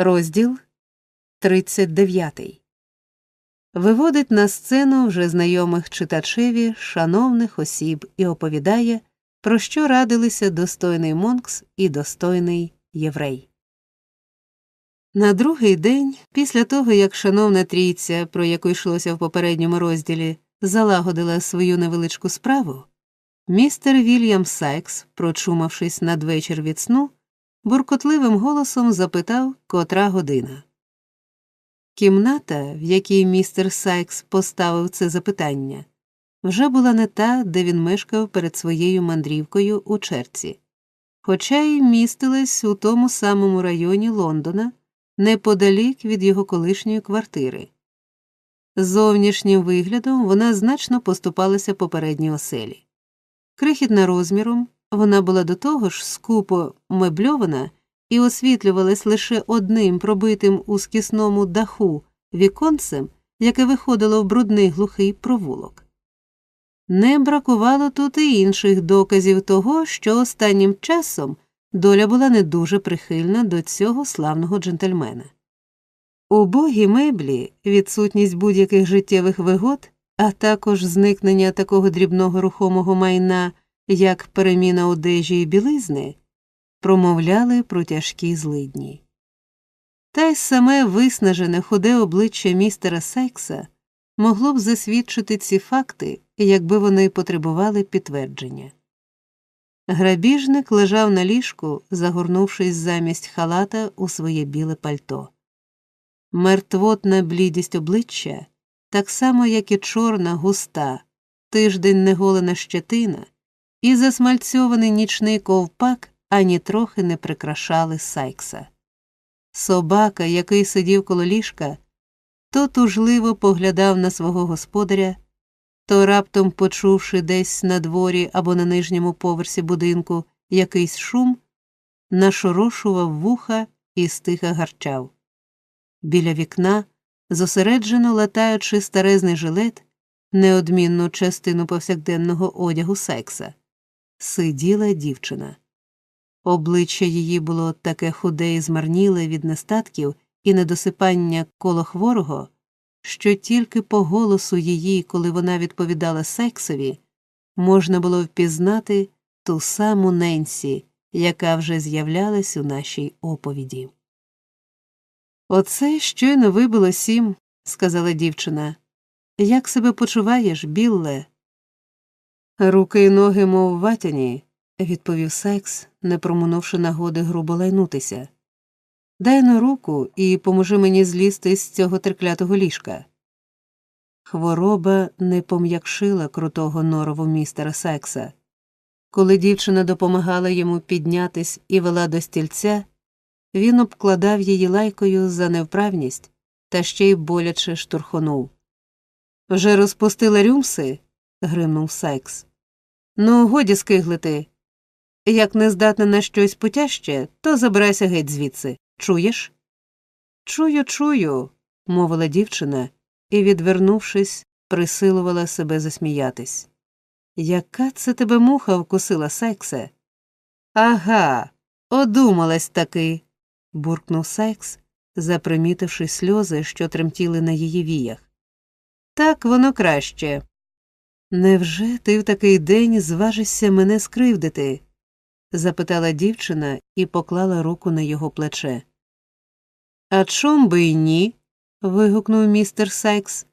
Розділ 39 Виводить на сцену вже знайомих читачеві, шановних осіб і оповідає, про що радилися достойний Монкс і достойний єврей. На другий день, після того як шановна трійця, про яку йшлося в попередньому розділі, залагодила свою невеличку справу, містер Вільям Сайкс, прочумавшись надвечір від сну, буркотливим голосом запитав, котра година. Кімната, в якій містер Сайкс поставив це запитання, вже була не та, де він мешкав перед своєю мандрівкою у черці, хоча й містилась у тому самому районі Лондона, неподалік від його колишньої квартири. Зовнішнім виглядом вона значно поступалася попередній оселі. Крихітна розміром, вона була до того ж скупо мебльована і освітлювалась лише одним пробитим у скісному даху віконцем, яке виходило в брудний глухий провулок. Не бракувало тут і інших доказів того, що останнім часом доля була не дуже прихильна до цього славного джентльмена. Убогі меблі, відсутність будь-яких життєвих вигод, а також зникнення такого дрібного рухомого майна, як переміна одежі і білизни, промовляли про тяжкі злидні. Та й саме виснажене худе обличчя містера Сайкса могло б засвідчити ці факти, якби вони потребували підтвердження. Грабіжник лежав на ліжку, загорнувшись замість халата у своє біле пальто. Мертвотна блідість обличчя, так само, як і чорна, густа, тиждень неголена щетина, і засмальцьований нічний ковпак ані трохи не прикрашали Сайкса. Собака, який сидів коло ліжка, то тужливо поглядав на свого господаря, то раптом, почувши десь на дворі або на нижньому поверсі будинку якийсь шум, нашорошував вуха і стиха гарчав. Біля вікна, зосереджено латаючи старезний жилет, неодмінну частину повсякденного одягу секса, сиділа дівчина. Обличчя її було таке худе і змарніле від нестатків і недосипання коло хворого, що тільки по голосу її, коли вона відповідала сексові, можна було впізнати ту саму Ненсі, яка вже з'являлась у нашій оповіді. Оце щойно вибило сім, сказала дівчина. Як себе почуваєш, Білле? Руки й ноги, мов ватяні, відповів Секс, не проминувши нагоди грубо лайнутися. Дай на руку і поможи мені злізти з цього треклятого ліжка. Хвороба не пом'якшила крутого норову містера Секса. Коли дівчина допомагала йому піднятись і вела до стільця, він обкладав її лайкою за невправність та ще й боляче штурхонув. Вже розпустила рюмси? гримнув Сайкс. Ну, годі скиглити. Як не здатна на щось потяжче, то забирайся геть звідси. Чуєш? Чую, чую, мовила дівчина і, відвернувшись, присилувала себе засміятись. Яка це тебе муха вкусила, Сайксе? Ага, одумалась таки, буркнув Сайкс, запримітивши сльози, що тремтіли на її віях. Так воно краще. Невже ти в такий день зважишся мене скривдити? запитала дівчина і поклала руку на його плече. А чом би й ні? вигукнув містер Сайкс.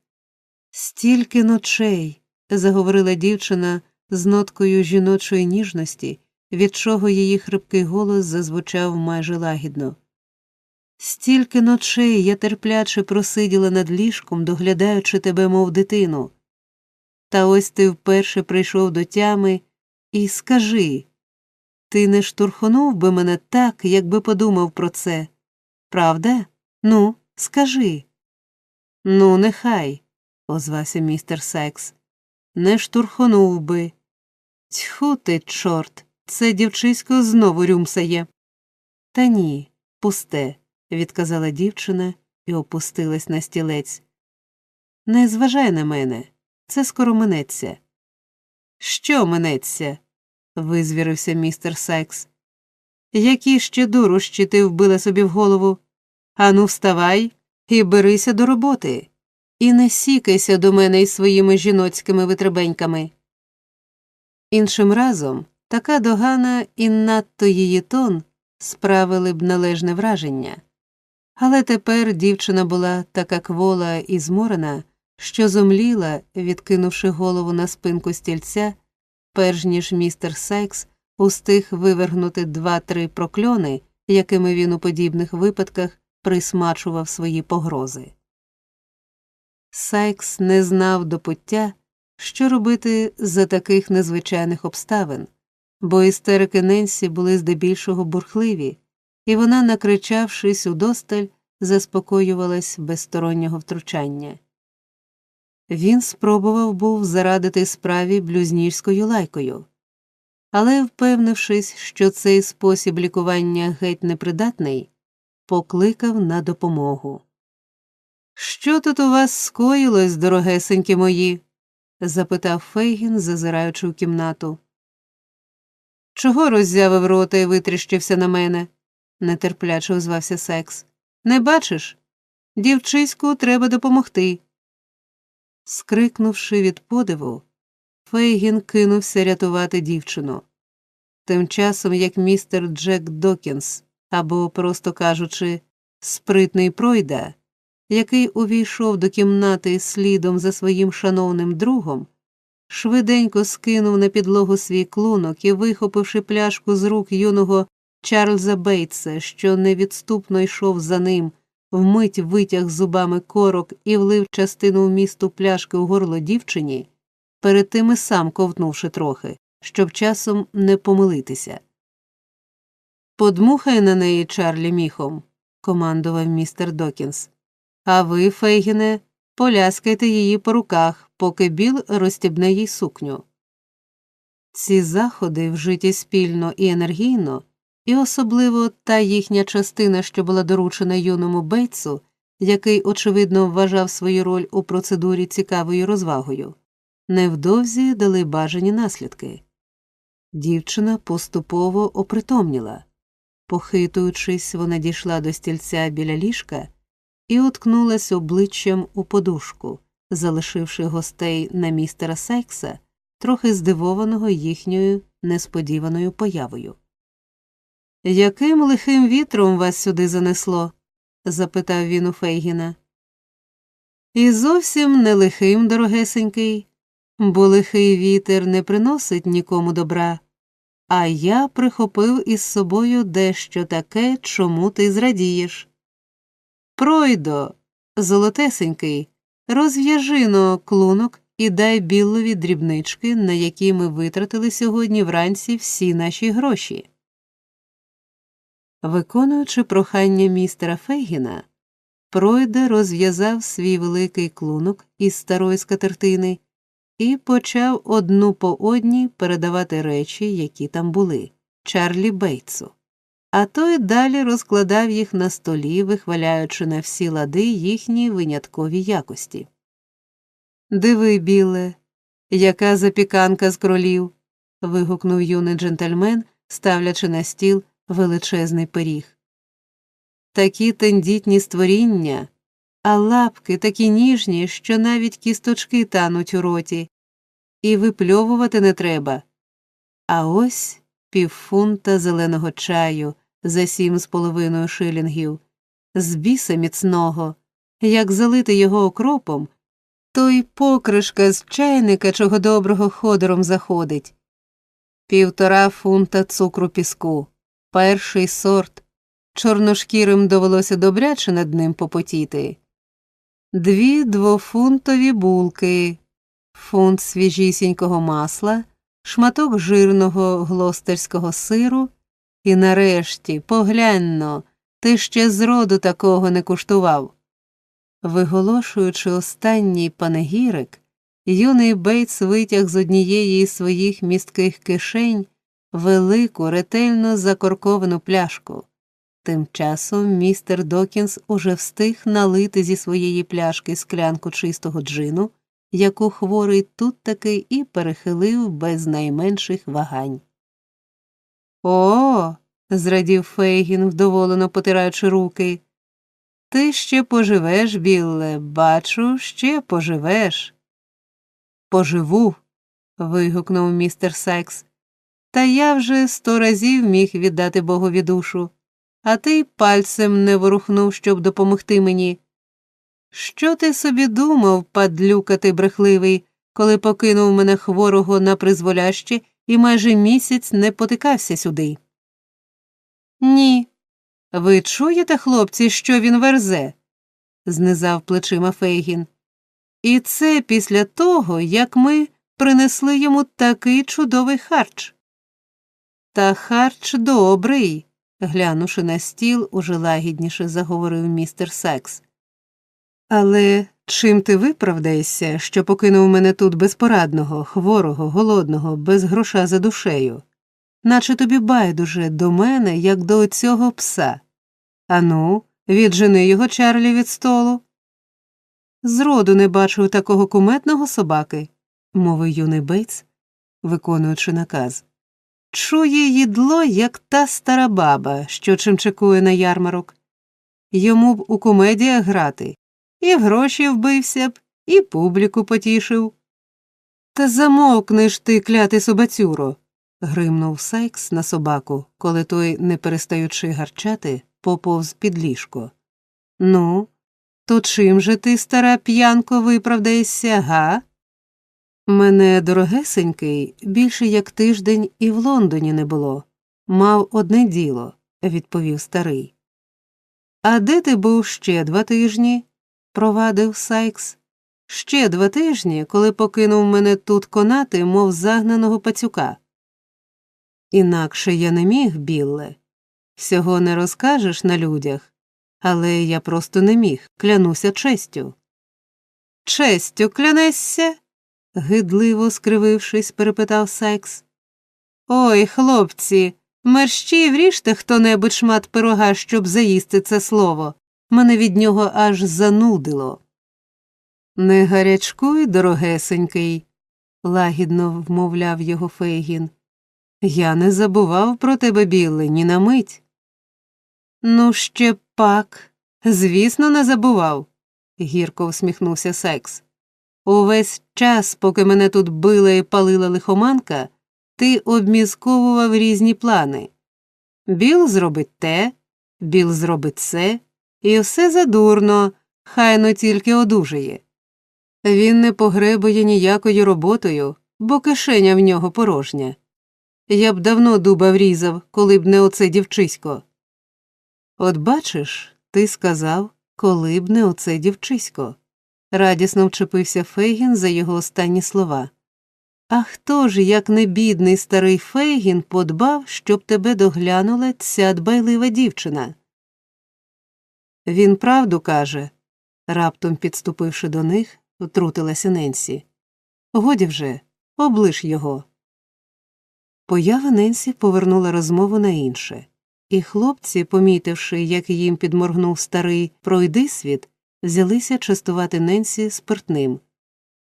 Стільки ночей, заговорила дівчина з ноткою жіночої ніжності, від чого її хрипкий голос зазвучав майже лагідно. Стільки ночей я терпляче просиділа над ліжком, доглядаючи тебе, мов дитину. Та ось ти вперше прийшов до тями і скажи ти не штурхонув би мене так, якби подумав про це. Правда? Ну, скажи. Ну, нехай, озвався містер Сайкс. Не штурхонув би. Тьху ти, чорт, це дівчисько знову рюмсає. Та ні, пусте, відказала дівчина і опустилась на стілець. Не зважай на мене, це скоро минеться. Що минеться? визвірився містер Сайкс. Які ще дурощі ти вбила собі в голову? Ану, вставай і берися до роботи, і не сікайся до мене із своїми жіноцькими витребеньками. Іншим разом така догана і надто її тон справили б належне враження. Але тепер дівчина була така квола і зморена, що зомліла, відкинувши голову на спинку стільця, перш ніж містер Сайкс устиг вивергнути два-три прокльони, якими він у подібних випадках присмачував свої погрози. Сайкс не знав до пуття, що робити за таких незвичайних обставин, бо істерики Ненсі були здебільшого бурхливі, і вона, накричавшись удосталь, заспокоювалась без стороннього втручання. Він спробував був зарадити справі блюзніжською лайкою, але, впевнившись, що цей спосіб лікування геть непридатний, покликав на допомогу. Що тут у вас скоїлось, дорогесенькі мої? запитав Фейгін, зазираючи в кімнату. Чого роззявив рота і витріщився на мене? нетерпляче озвався Секс. Не бачиш? Дівчиську треба допомогти. Скрикнувши від подиву, Фейгін кинувся рятувати дівчину. Тим часом як містер Джек Докінс, або, просто кажучи, спритний пройда, який увійшов до кімнати слідом за своїм шановним другом, швиденько скинув на підлогу свій клунок і, вихопивши пляшку з рук юного Чарльза Бейтса, що невідступно йшов за ним, вмить витяг зубами корок і влив частину вмісту пляшки у горло дівчині, перед тим і сам ковтнувши трохи, щоб часом не помилитися. Подмухай на неї Чарлі міхом, командував містер Докінс. А ви, Фейгіне, поляскайте її по руках, поки Біл розтібне їй сукню. Ці заходи, вжиті спільно і енергійно, і особливо та їхня частина, що була доручена юному Бейтсу, який, очевидно, вважав свою роль у процедурі цікавою розвагою, невдовзі дали бажані наслідки. Дівчина поступово опритомніла. Похитуючись, вона дійшла до стільця біля ліжка і уткнулась обличчям у подушку, залишивши гостей на містера Сайкса, трохи здивованого їхньою несподіваною появою. Яким лихим вітром вас сюди занесло? запитав він у Фейгіна. І зовсім не лихим, дорогесенький, бо лихий вітер не приносить нікому добра, а я прихопив із собою дещо таке, чому ти зрадієш. Пройдо, золотесенький, розв'яжи но клунок і дай білові дрібнички, на які ми витратили сьогодні вранці всі наші гроші. Виконуючи прохання містера Фейгіна, Пройде розв'язав свій великий клунок із старої скатертини і почав одну по одній передавати речі, які там були, Чарлі Бейтсу а той далі розкладав їх на столі, вихваляючи на всі лади їхні виняткові якості. Диви, біле, яка запіканка з кролів. вигукнув юний джентльмен, ставлячи на стіл величезний пиріг. Такі тендітні створіння, а лапки такі ніжні, що навіть кісточки тануть у роті, і випльовувати не треба. А ось півфунта зеленого чаю, за сім з половиною шилінгів, з біса міцного, як залити його окропом, то й покришка з чайника чого доброго ходором заходить, півтора фунта цукру піску, перший сорт, чорношкірим довелося добряче над ним попотіти, дві двофунтові булки, фунт свіжісінького масла, шматок жирного глостерського сиру. І нарешті, погляньно, ти ще зроду такого не куштував. Виголошуючи останній панегірик, юний Бейтс витяг з однієї із своїх містких кишень велику, ретельно закорковану пляшку. Тим часом містер Докінс уже встиг налити зі своєї пляшки склянку чистого джину, яку хворий тут таки і перехилив без найменших вагань. О. зрадів Фейгін, вдоволено потираючи руки. Ти ще поживеш, Білле, бачу, ще поживеш. Поживу. вигукнув містер Сайкс. Та я вже сто разів міг віддати Богові душу, а ти й пальцем не ворухнув, щоб допомогти мені. Що ти собі думав, падлюка ти брехливий, коли покинув мене хворого на призволяще і майже місяць не потикався сюди? Ні. Ви чуєте, хлопці, що він верзе? знизав плечима Фейгін. І це після того, як ми принесли йому такий чудовий харч. Та харч добрий, глянувши на стіл, уже лагідніше заговорив містер Секс. Але чим ти виправдаєшся, що покинув мене тут безпорадного, хворого, голодного, без гроша за душею, наче тобі байдуже до мене, як до цього пса. Ану, віджени його Чарлі від столу. Зроду не бачив такого куметного собаки, мовив юний Бейтс, виконуючи наказ. Чує їдло, як та стара баба, що чимчикує на ярмарок. Йому б у комедіях грати, і в гроші вбився б, і публіку потішив. Та замовкнеш ти, клятий собацюро. гримнув Сайкс на собаку, коли той, не перестаючи гарчати, поповз під ліжко. Ну, то чим же ти, стара п'янко, виправдаєшся, га? Мене дорогесенький більше як тиждень і в Лондоні не було. Мав одне діло, відповів старий. А де ти був ще два тижні? провадив Сайкс. Ще два тижні, коли покинув мене тут конати, мов загнаного пацюка. Інакше я не міг, Білле. Всього не розкажеш на людях, але я просто не міг, клянуся честю. Честю клянешся? Гидливо скривившись, перепитав Сайкс. Ой, хлопці, мерщі вріжте хто небудь шмат пирога, щоб заїсти це слово. Мене від нього аж занудило. Не гарячкуй, дорогесенький, лагідно вмовляв його Фейгін. Я не забував про тебе, Білли, ні на мить. Ну, ще пак, звісно, не забував, гірко всміхнувся Секс. Увесь час, поки мене тут била і палила лихоманка, ти обмізковував різні плани. Біл зробить те, Біл зробить це, і все задурно, хайно тільки одужає. Він не погребує ніякою роботою, бо кишеня в нього порожня. Я б давно дуба врізав, коли б не оце дівчисько. От бачиш, ти сказав, коли б не оце дівчисько. Радісно вчепився Фейгін за його останні слова. А хто ж, як не бідний старий Фейгін, подбав, щоб тебе доглянула ця дбайлива дівчина? Він правду каже, раптом підступивши до них, втрутилася Ненсі. Годі вже, облиш його. Поява Ненсі повернула розмову на інше, і хлопці, помітивши, як їм підморгнув старий пройди світ, взялися частувати Ненсі спиртним.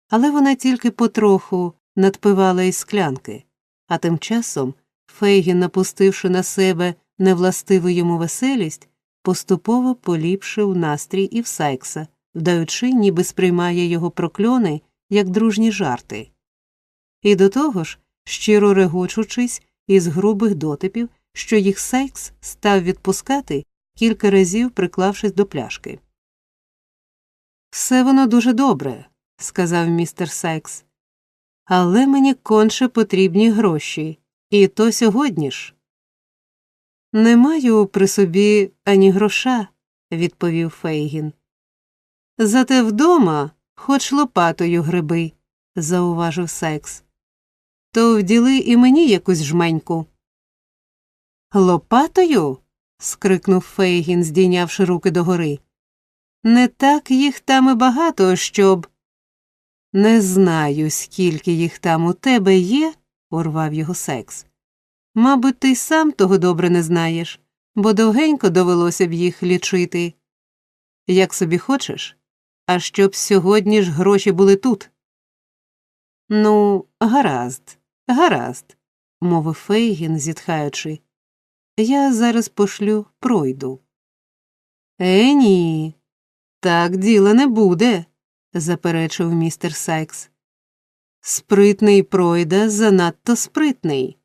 Але вона тільки потроху надпивала із склянки, а тим часом Фейгін, напустивши на себе невластиву йому веселість, поступово поліпшив настрій і в Сайкса, вдаючи, ніби сприймає його прокльони як дружні жарти. І до того ж, щиро регочучись із грубих дотипів, що їх Сайкс став відпускати, кілька разів приклавшись до пляшки. Все воно дуже добре, сказав містер Сайкс. Але мені конче потрібні гроші, і то сьогодні ж. Не маю при собі ані гроша, відповів Фейгін. Зате вдома хоч лопатою гриби, зауважив Сайкс. То вділи і мені якусь жменьку. Лопатою? скрикнув Фейгін, здійнявши руки догори. Не так їх там і багато, щоб. Не знаю, скільки їх там у тебе є, урвав його секс. Мабуть, ти сам того добре не знаєш, бо довгенько довелося б їх лічити. Як собі хочеш, а щоб сьогодні ж гроші були тут. Ну, гаразд, гаразд, мовив Фейгін, зітхаючи. Я зараз пошлю пройду. Е, ні, так діла не буде, заперечив містер Сайкс. Спритний пройда занадто спритний.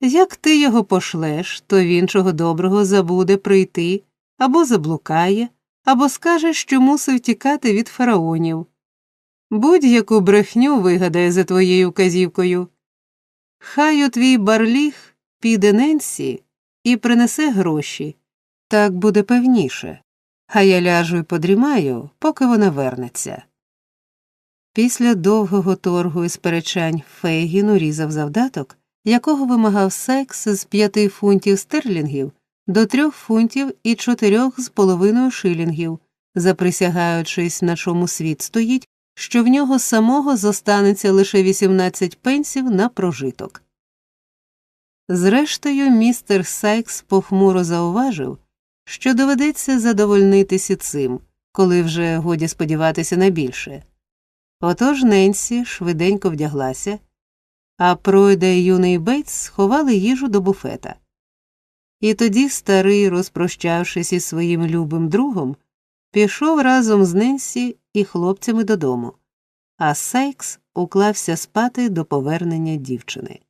Як ти його пошлеш, то він чого доброго забуде прийти або заблукає, або скаже, що мусив тікати від фараонів. Будь-яку брехню вигадає за твоєю вказівкою. Хай у твій барліг піде Ненсі і принесе гроші. Так буде певніше. А я ляжу і подрімаю, поки вона вернеться. Після довгого торгу і сперечань Фейгін урізав завдаток, якого вимагав секс з п'яти фунтів стерлінгів до трьох фунтів і чотирьох з половиною шилінгів, заприсягаючись, на чому світ стоїть, що в нього самого зостанеться лише 18 пенсів на прожиток. Зрештою, містер Сайкс похмуро зауважив, що доведеться задовольнитися цим, коли вже годі сподіватися на більше. Отож Ненсі швиденько вдяглася, а пройда і юний Бейтс сховали їжу до буфета. І тоді старий, розпрощавшись із своїм любим другом, пішов разом з Ненсі і хлопцями додому, а Сайкс уклався спати до повернення дівчини.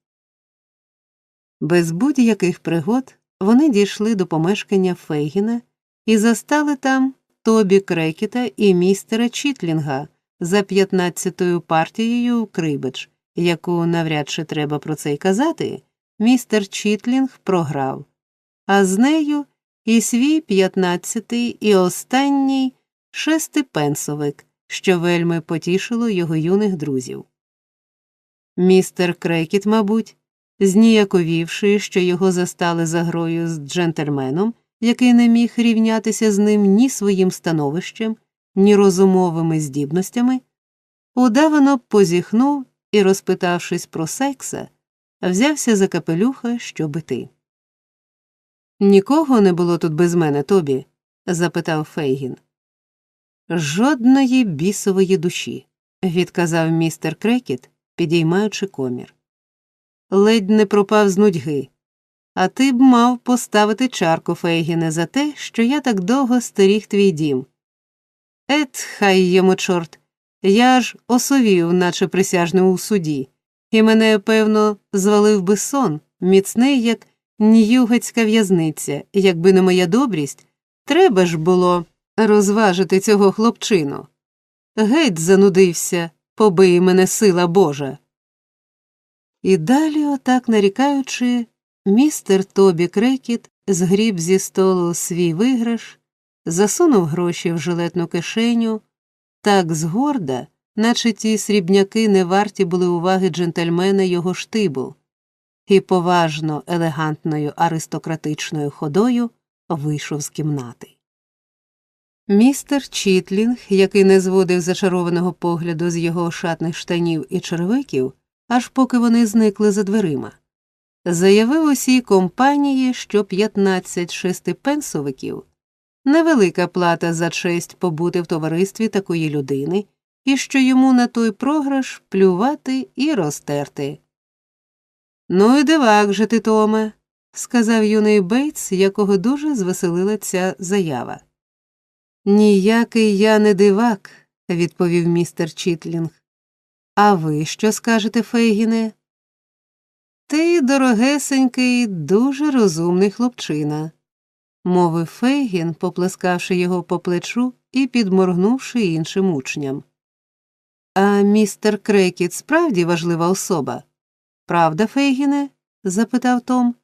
Без будь-яких пригод вони дійшли до помешкання Фейгіна і застали там Тобі Крекіта і містера Чітлінга за п'ятнадцятою партією крибич, яку навряд чи треба про це й казати, містер Чітлінг програв, а з нею і свій п'ятнадцятий і останній шестипенсовик, що вельми потішило його юних друзів. Містер Крекіт, мабуть, зніяковівши, що його застали за грою з джентльменом, який не міг рівнятися з ним ні своїм становищем, ні розумовими здібностями, удавано позіхнув і, розпитавшись про секса, взявся за капелюха, щоб іти. Нікого не було тут без мене, тобі? запитав Фейгін. Жодної бісової душі, відказав містер Крекіт, підіймаючи комір. Ледь не пропав з нудьги. А ти б мав поставити чарку, Фейгіне, за те, що я так довго стеріг твій дім. Ет, хай йому чорт. Я ж осовів, наче присяжний у суді, і мене, певно, звалив би сон, міцний, як ньюгацька в'язниця, якби не моя добрість, треба ж було розважити цього хлопчину. Геть занудився, побий мене сила Божа. І далі, отак нарікаючи, містер Тобі Крекіт згріб зі столу свій виграш, засунув гроші в жилетну кишеню, так згорда, наче ті срібняки не варті були уваги джентльмена його штибу, і поважно елегантною аристократичною ходою вийшов з кімнати. Містер Чітлінг, який не зводив зачарованого погляду з його ошатних штанів і червиків, аж поки вони зникли за дверима, заявив усій компанії, що 15 шестипенсовиків невелика плата за честь побути в товаристві такої людини, і що йому на той програш плювати і розтерти. Ну і дивак же ти, Томе, сказав юний Бейтс, якого дуже звеселила ця заява. Ніякий я не дивак, відповів містер Чітлінг. А ви що скажете, Фейгіне? Ти, дорогесенький, дуже розумний хлопчина, мовив Фейгін, поплескавши його по плечу і підморгнувши іншим учням. А містер Крекіт справді важлива особа. Правда, Фейгіне? запитав Том.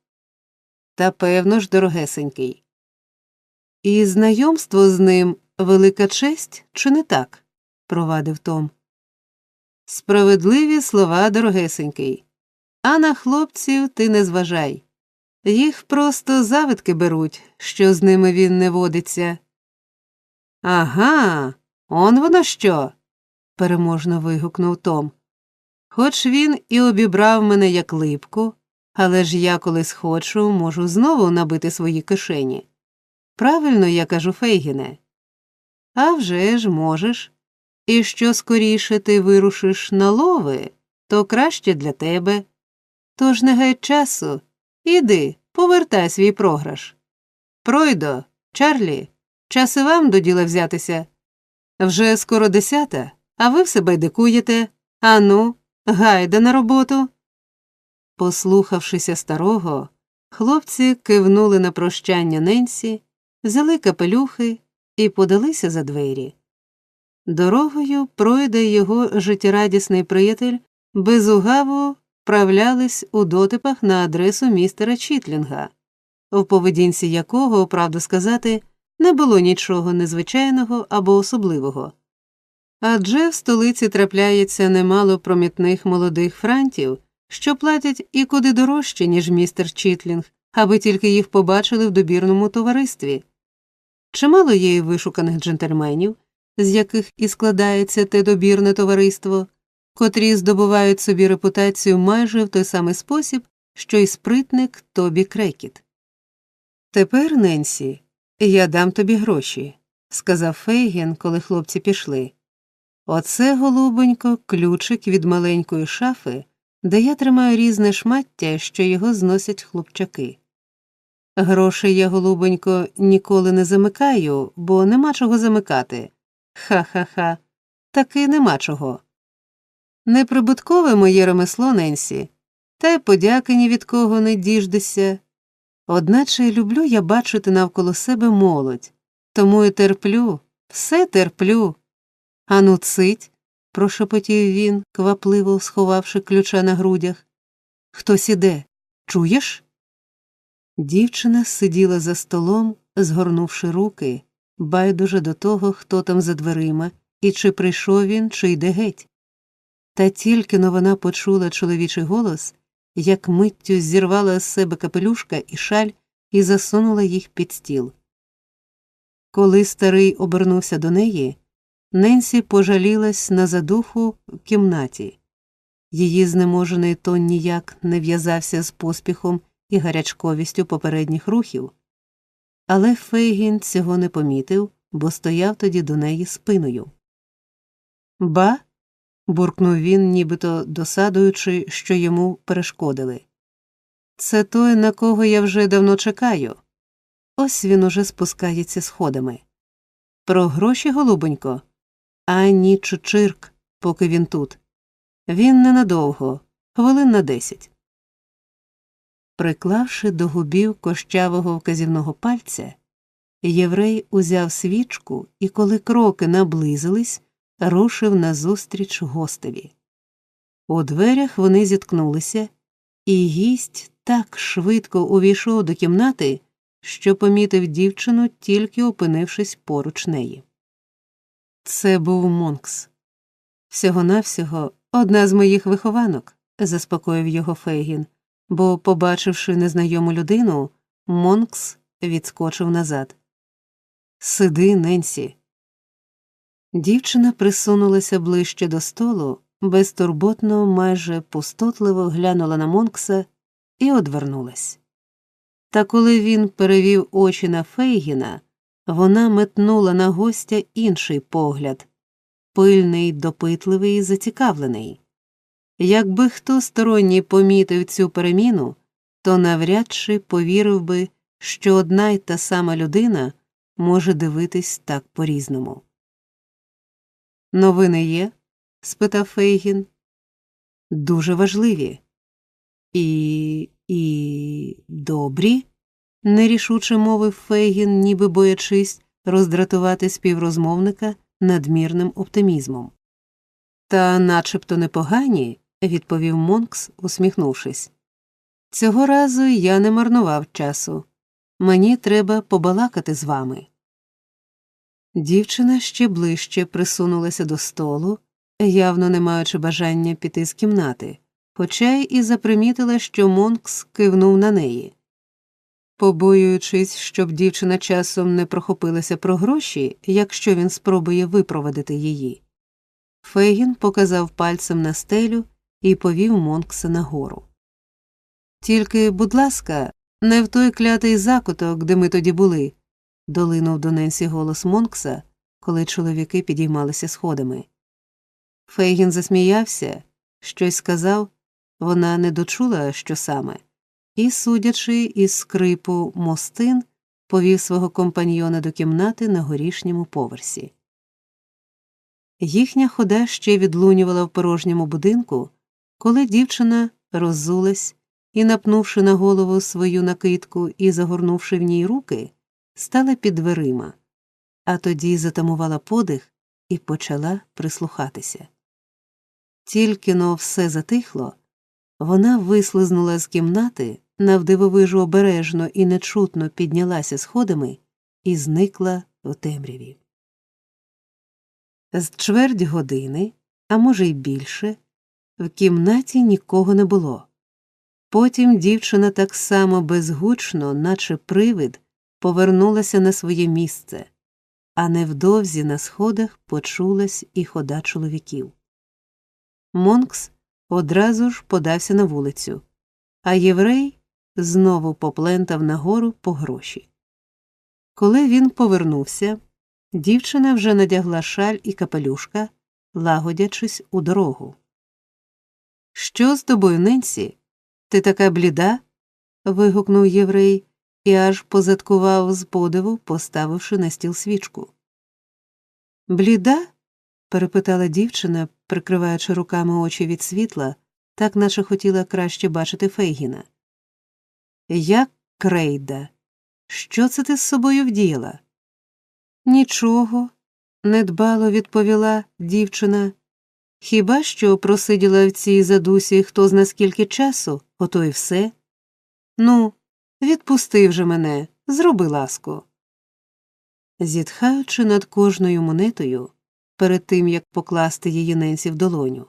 Та певно ж, дорогесенький. І знайомство з ним велика честь, чи не так? провадив Том. Справедливі слова, дорогесенький. А на хлопців ти не зважай. Їх просто завидки беруть, що з ними він не водиться. Ага, он воно що? переможно вигукнув Том. Хоч він і обібрав мене як липку, але ж я, коли схочу, можу знову набити свої кишені. Правильно я кажу, Фейгіне. «А вже ж можеш. І що скоріше ти вирушиш на лови, то краще для тебе. Тож не гай часу, іди, повертай свій програш. Пройдо, Чарлі, Час і вам до діла взятися. Вже скоро десята, а ви все байдикуєте. Ану, гайда на роботу. Послухавшися старого, хлопці кивнули на прощання Ненсі, взяли капелюхи і подалися за двері. Дорогою пройде його життєрадісний приятель безугаво вправлялись у дотипах на адресу містера Чітлінга, в поведінці якого, правду сказати, не було нічого незвичайного або особливого. Адже в столиці трапляється немало промітних молодих франтів, що платять і куди дорожче, ніж містер Чітлінг, аби тільки їх побачили в добірному товаристві. Чимало є вишуканих джентльменів, з яких і складається те добірне товариство, котрі здобувають собі репутацію майже в той самий спосіб, що й спритник Тобі Крекіт. Тепер, Ненсі, я дам тобі гроші, сказав Фейген, коли хлопці пішли. Оце, голубонько, ключик від маленької шафи, де я тримаю різне шмаття, що його зносять хлопчаки. Грошей я, голубонько, ніколи не замикаю, бо нема чого замикати. Ха ха ха, таки нема чого. Неприбуткове моє ремесло Ненсі, та й подяки ні від кого не діждеся. Одначе люблю я бачити навколо себе молодь, тому і терплю, все терплю. Ану, цить, прошепотів він, квапливо сховавши ключа на грудях. Хтось іде. Чуєш? Дівчина сиділа за столом, згорнувши руки, байдуже до того, хто там за дверима, і чи прийшов він, чи йде геть. Та тільки но вона почула чоловічий голос, як миттю зірвала з себе капелюшка і шаль і засунула їх під стіл. Коли старий обернувся до неї, Ненсі пожалілась на задуху в кімнаті. Її знеможений тон ніяк не в'язався з поспіхом і гарячковістю попередніх рухів, але Фейгін цього не помітив, бо стояв тоді до неї спиною. Ба буркнув він, нібито досадуючи, що йому перешкодили. Це той, на кого я вже давно чекаю. Ось він уже спускається сходами. Про гроші, голубонько, ані чучирк, поки він тут. Він ненадовго, хвилин на десять. Приклавши до губів кощавого вказівного пальця, єврей узяв свічку і, коли кроки наблизились, рушив назустріч гостеві. У дверях вони зіткнулися, і гість так швидко увійшов до кімнати, що помітив дівчину, тільки опинившись поруч неї. Це був Монкс. Всього навсього одна з моїх вихованок, заспокоїв його Фейгін, бо, побачивши незнайому людину, Монкс відскочив назад. Сиди, Ненсі. Дівчина присунулася ближче до столу, безтурботно, майже пустотливо глянула на Монкса і одвернулась. Та коли він перевів очі на Фейгіна, вона метнула на гостя інший погляд пильний, допитливий і зацікавлений. Якби хто сторонній помітив цю переміну, то навряд чи повірив би, що одна й та сама людина може дивитись так по різному. Новини є? спитав Фейгін. Дуже важливі. І. і. добрі? нерішуче мовив Фейгін, ніби боячись роздратувати співрозмовника надмірним оптимізмом. Та начебто непогані, відповів Монкс, усміхнувшись. Цього разу я не марнував часу. Мені треба побалакати з вами. Дівчина ще ближче присунулася до столу, явно не маючи бажання піти з кімнати, хоча й і запримітила, що Монкс кивнув на неї. Побоюючись, щоб дівчина часом не прохопилася про гроші, якщо він спробує випровадити її. Фейгін показав пальцем на стелю і повів Монкса нагору. Тільки, будь ласка, не в той клятий закуток, де ми тоді були долинув до Ненсі голос Монкса, коли чоловіки підіймалися сходами. Фейгін засміявся, щось сказав, вона не дочула, що саме, і, судячи із скрипу мостин, повів свого компаньйона до кімнати на горішньому поверсі. Їхня хода ще відлунювала в порожньому будинку, коли дівчина роззулась і, напнувши на голову свою накидку і загорнувши в ній руки, стала під дверима, а тоді затамувала подих і почала прислухатися. Тільки но все затихло, вона вислизнула з кімнати, навдивовижу обережно і нечутно піднялася сходами і зникла в темряві. З чверть години, а може й більше, в кімнаті нікого не було. Потім дівчина так само безгучно, наче привид, повернулася на своє місце, а невдовзі на сходах почулась і хода чоловіків. Монкс одразу ж подався на вулицю, а єврей знову поплентав нагору по гроші. Коли він повернувся, дівчина вже надягла шаль і капелюшка, лагодячись у дорогу. Що з тобою, Ненсі? Ти така бліда? вигукнув єврей і аж позадкував з подиву, поставивши на стіл свічку. Бліда? перепитала дівчина, прикриваючи руками очі від світла, так наче хотіла краще бачити Фейгіна. Як крейда, що це ти з собою вдіяла? Нічого, недбало відповіла дівчина. Хіба що просиділа в цій задусі хто зна скільки часу, ото й все. Ну, відпусти вже мене, зроби ласку. Зітхаючи над кожною монетою, перед тим як покласти її Ненсі в долоню,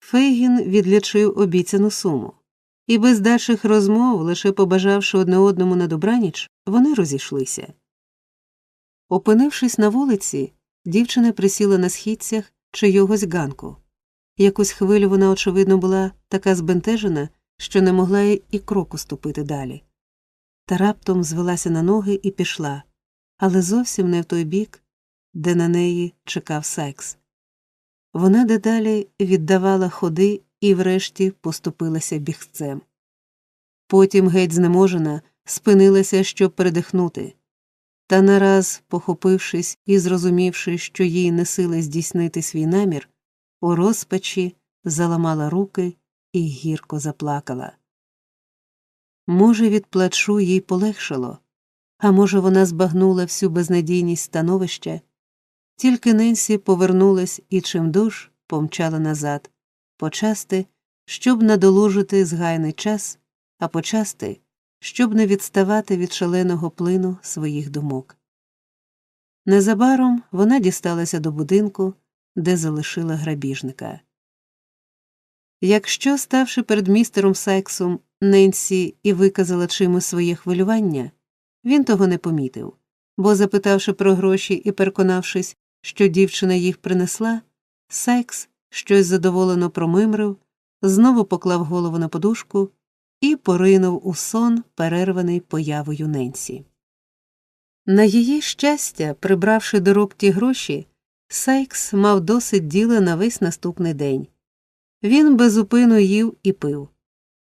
Фейгін відлічив обіцяну суму, і без дальших розмов, лише побажавши одне одному на добраніч, вони розійшлися. Опинившись на вулиці, дівчина присіла на східцях чийогось ганку. Якусь хвилю вона, очевидно, була така збентежена, що не могла і кроку ступити далі. Та раптом звелася на ноги і пішла, але зовсім не в той бік, де на неї чекав секс. Вона дедалі віддавала ходи і врешті поступилася бігцем. Потім, геть знеможена, спинилася, щоб передихнути. Та нараз, похопившись і зрозумівши, що їй не сили здійснити свій намір, у розпачі заламала руки і гірко заплакала. Може, від плачу їй полегшало, а може, вона збагнула всю безнадійність становища, тільки Ненсі повернулась і чимдуж помчала назад, почасти, щоб надолужити згайний час, а почасти, щоб не відставати від шаленого плину своїх думок. Незабаром вона дісталася до будинку, де залишила грабіжника. Якщо, ставши перед містером Сайксом, Ненсі і виказала чимось своє хвилювання, він того не помітив, бо, запитавши про гроші і переконавшись, що дівчина їх принесла, Сайкс щось задоволено промимрив, знову поклав голову на подушку і поринув у сон, перерваний появою Ненсі. На її щастя, прибравши до рук ті гроші, Сайкс мав досить діла на весь наступний день. Він безупину їв і пив.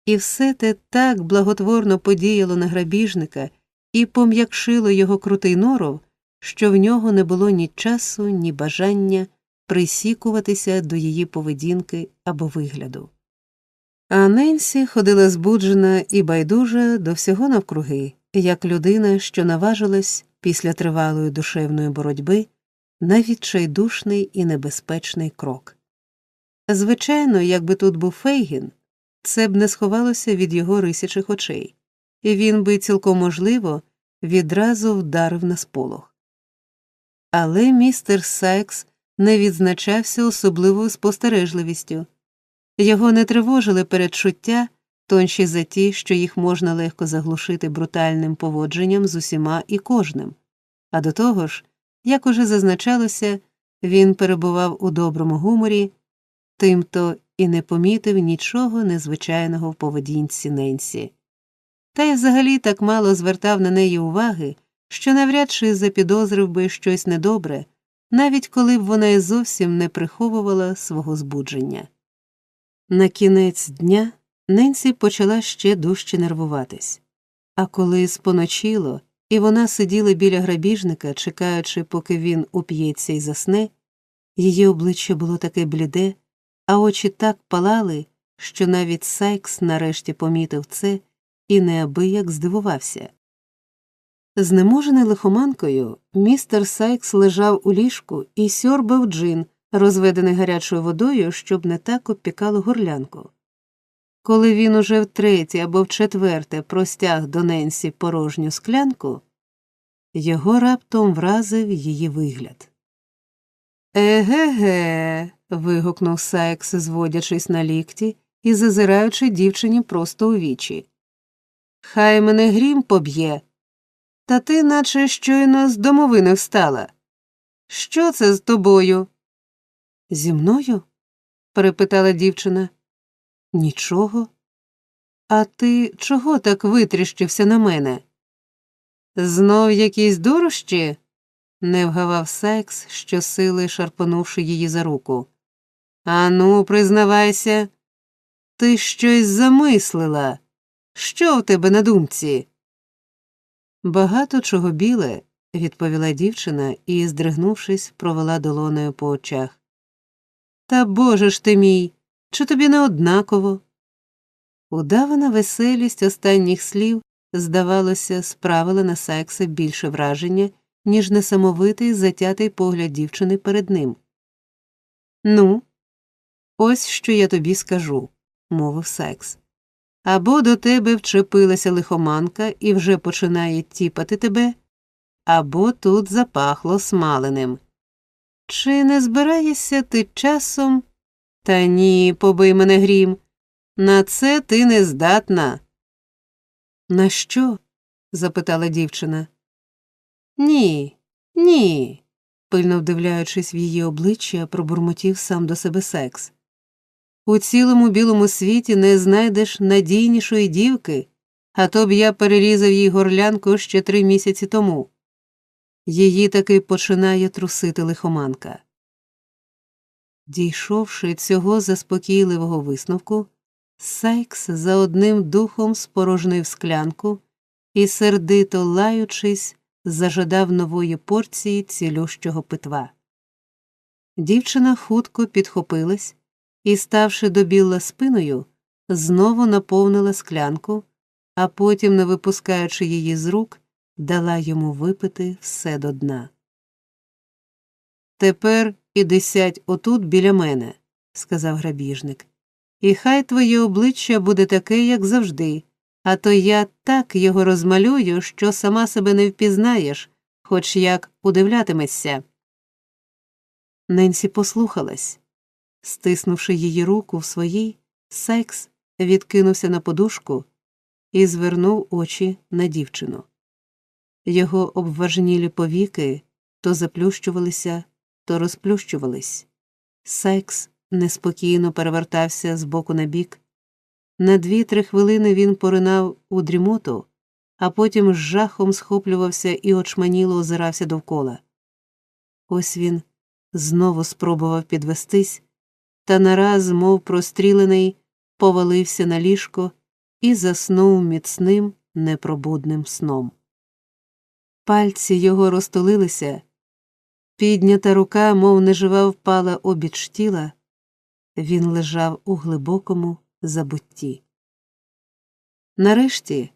І все те так благотворно подіяло на грабіжника і пом'якшило його крутий норов, що в нього не було ні часу, ні бажання присікуватися до її поведінки або вигляду. А Ненсі ходила збуджена і байдужа до всього навкруги, як людина, що наважилась після тривалої душевної боротьби на відчайдушний і небезпечний крок. Звичайно, якби тут був Фейгін, це б не сховалося від його рисячих очей, і він би цілком можливо відразу вдарив на сполох. Але містер Сайкс не відзначався особливою спостережливістю. Його не тривожили передчуття, тонші за ті, що їх можна легко заглушити брутальним поводженням з усіма і кожним. А до того ж, як уже зазначалося, він перебував у доброму гуморі, тимто і не помітив нічого незвичайного в поведінці Ненсі. Та й взагалі так мало звертав на неї уваги, що навряд чи запідозрив би щось недобре, навіть коли б вона й зовсім не приховувала свого збудження. На кінець дня Ненсі почала ще дужче нервуватись, а коли споночило і вона сиділа біля грабіжника, чекаючи, поки він уп'ється і засне, її обличчя було таке бліде, а очі так палали, що навіть Сайкс нарешті помітив це і неабияк здивувався. Знеможений лихоманкою, містер Сайкс лежав у ліжку і сьорбав джин, розведений гарячою водою, щоб не так обпікало горлянку. Коли він уже втретє або вчетверте простяг до Ненсі порожню склянку, його раптом вразив її вигляд. Еге-ге. вигукнув Сайкс, зводячись на лікті і зазираючи дівчині просто у вічі. Хай мене грім поб'є. Та ти, наче щойно з домовини встала. Що це з тобою? Зі мною? перепитала дівчина. Нічого. А ти чого так витріщився на мене? Знов якісь дурощі? не вгавав Сайкс, щосили шарпанувши її за руку. Ану, признавайся, ти щось замислила. Що в тебе на думці? Багато чого біле, відповіла дівчина і, здригнувшись, провела долоною по очах. Та боже ж ти мій, чи тобі не однаково? Удавана веселість останніх слів, здавалося, справила на Сайкса більше враження, ніж несамовитий затятий погляд дівчини перед ним. Ну, ось що я тобі скажу, мовив Сайкс. Або до тебе вчепилася лихоманка і вже починає тіпати тебе, або тут запахло смаленим. Чи не збираєшся ти часом? Та ні, побий мене грім. На це ти не здатна. На що? запитала дівчина. Ні, ні, пильно вдивляючись в її обличчя, пробурмотів сам до себе секс. У цілому білому світі не знайдеш надійнішої дівки, а то б я перерізав їй горлянку ще три місяці тому. Її таки починає трусити лихоманка. Дійшовши цього заспокійливого висновку, Сайкс за одним духом спорожнив склянку і, сердито лаючись, зажадав нової порції цілющого питва. Дівчина хутко підхопилась і, ставши до Білла спиною, знову наповнила склянку, а потім, не випускаючи її з рук, дала йому випити все до дна. Тепер іди сядь отут біля мене, сказав грабіжник, і хай твоє обличчя буде таке, як завжди, а то я так його розмалюю, що сама себе не впізнаєш, хоч як удивлятимешся. Ненсі послухалась. Стиснувши її руку в своїй, Сайкс відкинувся на подушку і звернув очі на дівчину. Його обважнілі повіки то заплющувалися, то розплющувались. Сайкс неспокійно перевертався з боку на бік. На дві-три хвилини він поринав у дрімоту, а потім з жахом схоплювався і очманіло озирався довкола. Ось він знову спробував підвестись, та нараз, мов прострілений, повалився на ліжко і заснув міцним непробудним сном. Пальці його розтулилися, піднята рука, мов нежива впала обіч тіла, він лежав у глибокому забутті. Нарешті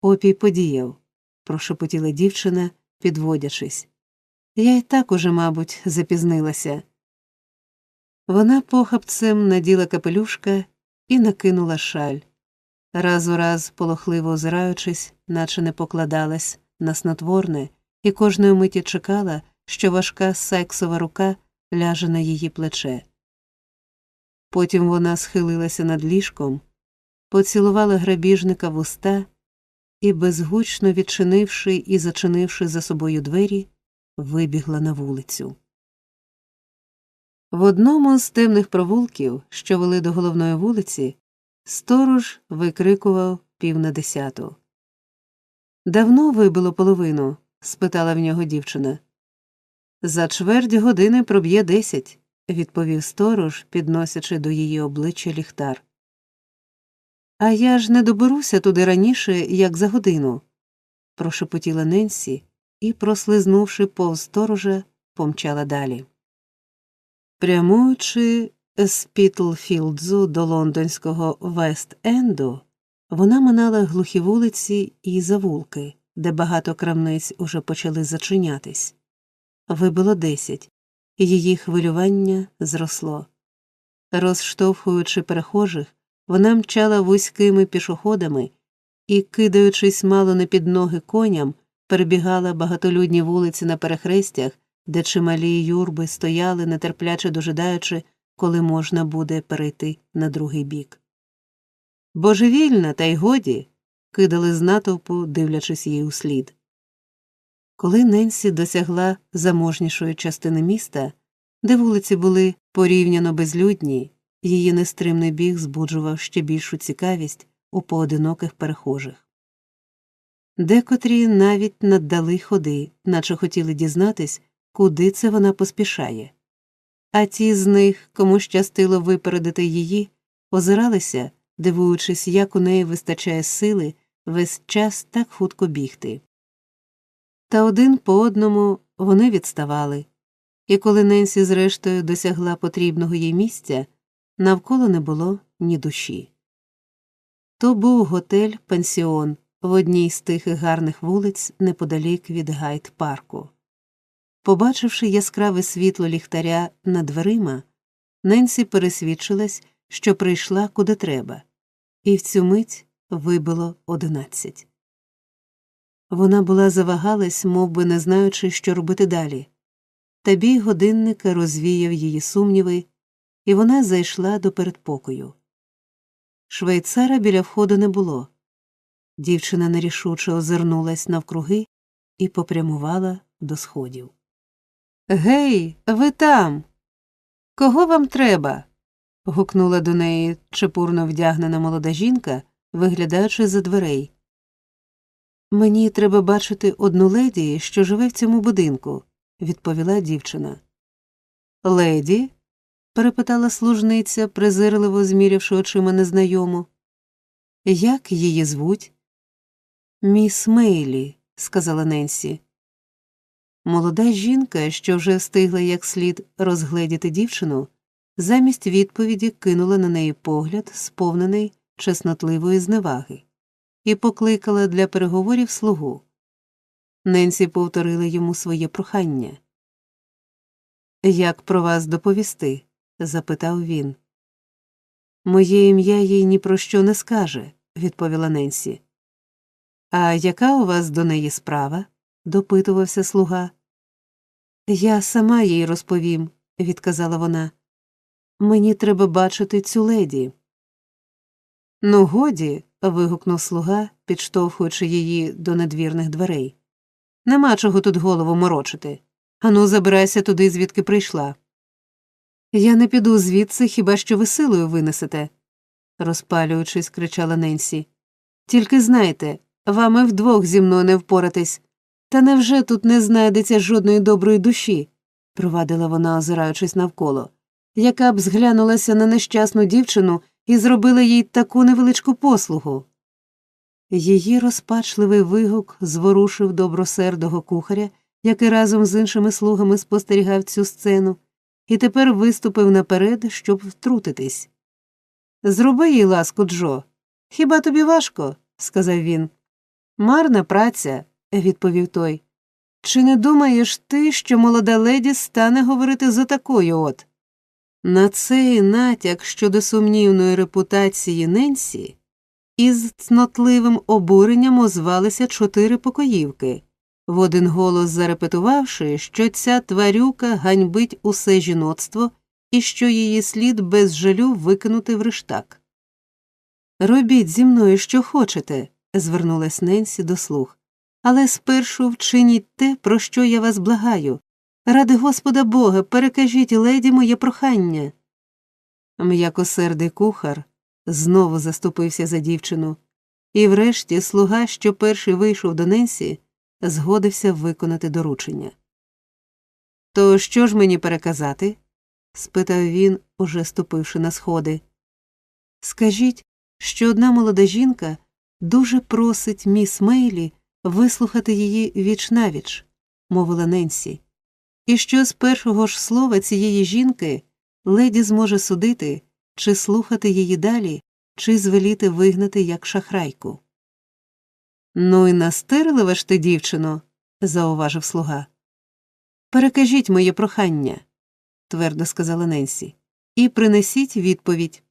опій подіяв, прошепотіла дівчина, підводячись. Я й так уже, мабуть, запізнилася. Вона похапцем наділа капелюшка і накинула шаль, раз у раз полохливо озираючись, наче не покладалась на снотворне, і кожної миті чекала, що важка сексова рука ляже на її плече. Потім вона схилилася над ліжком, поцілувала грабіжника в уста і, безгучно відчинивши і зачинивши за собою двері, вибігла на вулицю. В одному з темних провулків, що вели до головної вулиці, сторож викрикував пів на десяту. Давно вибило половину? спитала в нього дівчина. За чверть години проб'є десять, відповів сторож, підносячи до її обличчя ліхтар. А я ж не доберуся туди раніше, як за годину. прошепотіла Ненсі і, прослизнувши повз сторожа, помчала далі. Прямуючи з Пітлфілдзу до лондонського Вест-Енду, вона минала глухі вулиці і завулки, де багато крамниць уже почали зачинятись. Вибило десять, і її хвилювання зросло. Розштовхуючи перехожих, вона мчала вузькими пішоходами і, кидаючись мало не під ноги коням, перебігала багатолюдні вулиці на перехрестях, де чималі юрби стояли, нетерпляче дожидаючи, коли можна буде перейти на другий бік. Божевільна, та й годі. кидали з натовпу, дивлячись їй услід. Коли Ненсі досягла заможнішої частини міста, де вулиці були порівняно безлюдні, її нестримний біг збуджував ще більшу цікавість у поодиноких перехожих. Декотрі навіть наддали ходи, наче хотіли дізнатись, куди це вона поспішає. А ті з них, кому щастило випередити її, озиралися, дивуючись, як у неї вистачає сили весь час так хутко бігти. Та один по одному вони відставали, і коли Ненсі зрештою досягла потрібного їй місця, навколо не було ні душі. То був готель пансіон в одній з тихих гарних вулиць неподалік від гайд парку. Побачивши яскраве світло ліхтаря над дверима, Ненсі пересвідчилась, що прийшла куди треба, і в цю мить вибило одинадцять. Вона була завагалась, мов би не знаючи, що робити далі. Та бій годинника розвіяв її сумніви, і вона зайшла до передпокою. Швейцара біля входу не було. Дівчина нерішуче озирнулась навкруги і попрямувала до сходів. Гей, ви там. Кого вам треба? гукнула до неї чепурно вдягнена молода жінка, виглядаючи за дверей. Мені треба бачити одну леді, що живе в цьому будинку, відповіла дівчина. Леді? перепитала служниця, презирливо змірявши очима незнайому. Як її звуть? Міс Мейлі, сказала Ненсі. Молода жінка, що вже встигла як слід розгледіти дівчину, замість відповіді кинула на неї погляд, сповнений чеснотливої зневаги, і покликала для переговорів слугу. Ненсі повторила йому своє прохання. Як про вас доповісти? запитав він. Моє ім'я їй ні про що не скаже, відповіла Ненсі. А яка у вас до неї справа? допитувався слуга. Я сама їй розповім, відказала вона. Мені треба бачити цю леді. Ну, годі. Вигукнув слуга, підштовхуючи її до надвірних дверей. Нема чого тут голову морочити. Ану, забирайся туди, звідки прийшла. Я не піду звідси, хіба що ви силою винесете, розпалюючись, кричала Ненсі. Тільки знайте, вам і вдвох зі мною не впоратись. Та невже тут не знайдеться жодної доброї душі, провадила вона, озираючись навколо, яка б зглянулася на нещасну дівчину і зробила їй таку невеличку послугу. Її розпачливий вигук зворушив добросердого кухаря, який разом з іншими слугами спостерігав цю сцену, і тепер виступив наперед, щоб втрутитись. Зроби їй ласку, Джо. Хіба тобі важко? сказав він. Марна праця, відповів той. Чи не думаєш ти, що молода леді стане говорити за такою от? На цей натяк щодо сумнівної репутації Ненсі із цнотливим обуренням озвалися чотири покоївки, в один голос зарепетувавши, що ця тварюка ганьбить усе жіноцтво і що її слід без жалю викинути в рештак. Робіть зі мною, що хочете, звернулась Ненсі до слух, але спершу вчиніть те, про що я вас благаю. Ради Господа Бога, перекажіть леді моє прохання. М'якосердий кухар знову заступився за дівчину, і врешті слуга, що перший вийшов до Ненсі, згодився виконати доручення. То що ж мені переказати? спитав він, уже ступивши на сходи. Скажіть, що одна молода жінка дуже просить міс Мейлі вислухати її віч-навіч, мовила Ненсі, і що з першого ж слова цієї жінки леді зможе судити, чи слухати її далі, чи звеліти вигнати як шахрайку. Ну і настирлива ж ти, дівчино, зауважив слуга. Перекажіть моє прохання, твердо сказала Ненсі, і принесіть відповідь.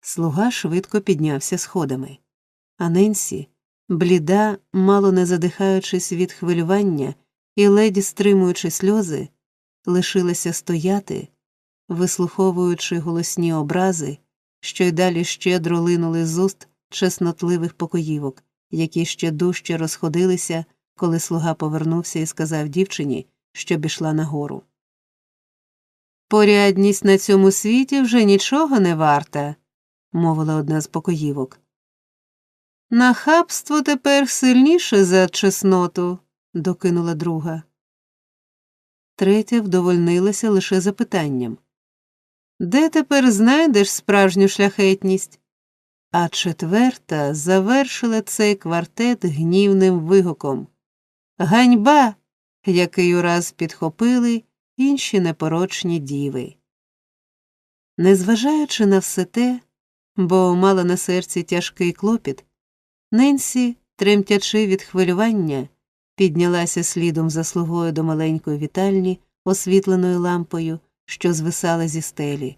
Слуга швидко піднявся сходами, а Ненсі, бліда, мало не задихаючись від хвилювання і ледь стримуючи сльози, лишилася стояти, вислуховуючи голосні образи, що й далі щедро линули з уст чеснотливих покоївок, які ще дужче розходилися, коли слуга повернувся і сказав дівчині, щоб ішла нагору. Порядність на цьому світі вже нічого не варта, мовила одна з покоївок. Нахабство тепер сильніше за чесноту, докинула друга. Третя вдовольнилася лише запитанням Де тепер знайдеш справжню шляхетність? А четверта завершила цей квартет гнівним вигуком Ганьба, який ураз підхопили інші непорочні діви. Незважаючи на все те, бо мала на серці тяжкий клопіт, Ненсі, тремтячи від хвилювання, піднялася слідом за слугою до маленької вітальні, освітленою лампою, що звисала зі стелі,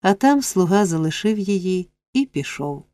а там слуга залишив її і пішов.